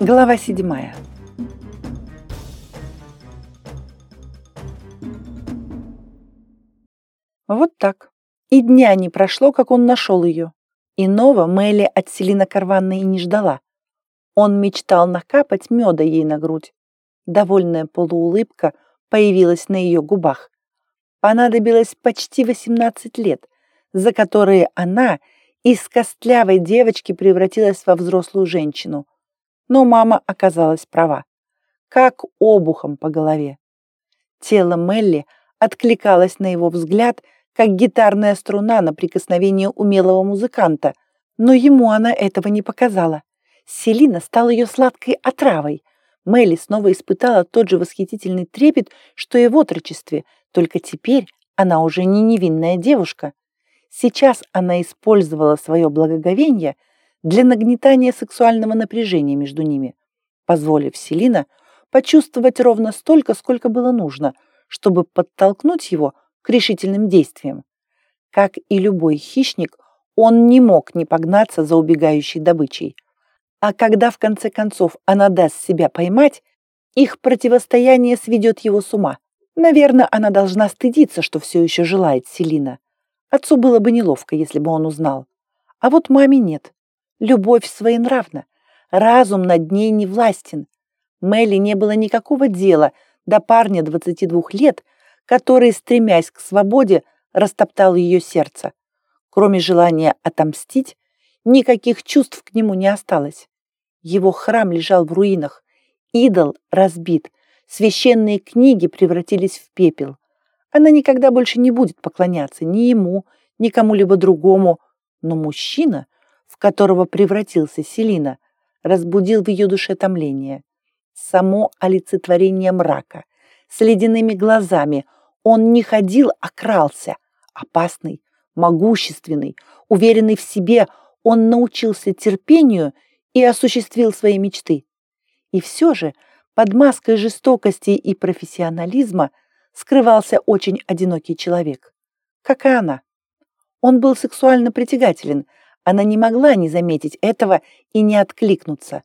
Глава седьмая. Вот так. И дня не прошло, как он нашел ее. Иного Мелли от Селина Карванной и не ждала. Он мечтал накапать меда ей на грудь. Довольная полуулыбка появилась на ее губах. Понадобилось почти 18 лет, за которые она из костлявой девочки превратилась во взрослую женщину. Но мама оказалась права. Как обухом по голове. Тело Мелли откликалось на его взгляд, как гитарная струна на прикосновение умелого музыканта, но ему она этого не показала. Селина стала ее сладкой отравой. Мелли снова испытала тот же восхитительный трепет, что и в отрочестве, только теперь она уже не невинная девушка. Сейчас она использовала свое благоговение для нагнетания сексуального напряжения между ними, позволив Селина почувствовать ровно столько, сколько было нужно, чтобы подтолкнуть его к решительным действиям. Как и любой хищник, он не мог не погнаться за убегающей добычей. А когда в конце концов она даст себя поймать, их противостояние сведет его с ума. Наверное, она должна стыдиться, что все еще желает Селина. Отцу было бы неловко, если бы он узнал. А вот маме нет. Любовь своенравна. Разум над ней не властен. Мелли не было никакого дела до парня 22 лет, который, стремясь к свободе, растоптал ее сердце. Кроме желания отомстить, никаких чувств к нему не осталось. Его храм лежал в руинах, идол разбит, священные книги превратились в пепел. Она никогда больше не будет поклоняться ни ему, ни кому-либо другому, но мужчина, в которого превратился Селина, разбудил в ее душе томление. Само олицетворение мрака, с ледяными глазами, он не ходил, а крался. Опасный, могущественный, уверенный в себе, он научился терпению и осуществил свои мечты. И все же под маской жестокости и профессионализма скрывался очень одинокий человек, как и она. Он был сексуально притягателен, она не могла не заметить этого и не откликнуться.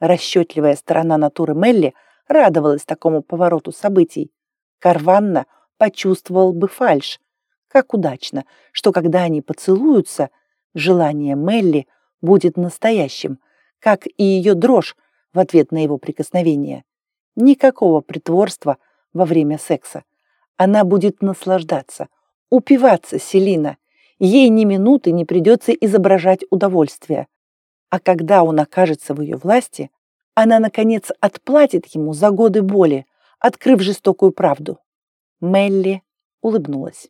Расчетливая сторона натуры Мелли радовалась такому повороту событий. Карванна почувствовал бы фальшь. Как удачно, что когда они поцелуются, желание Мелли будет настоящим, как и ее дрожь в ответ на его прикосновение. Никакого притворства во время секса. Она будет наслаждаться, упиваться Селина. Ей ни минуты не придется изображать удовольствие. А когда он окажется в ее власти, она, наконец, отплатит ему за годы боли, открыв жестокую правду. Мелли улыбнулась.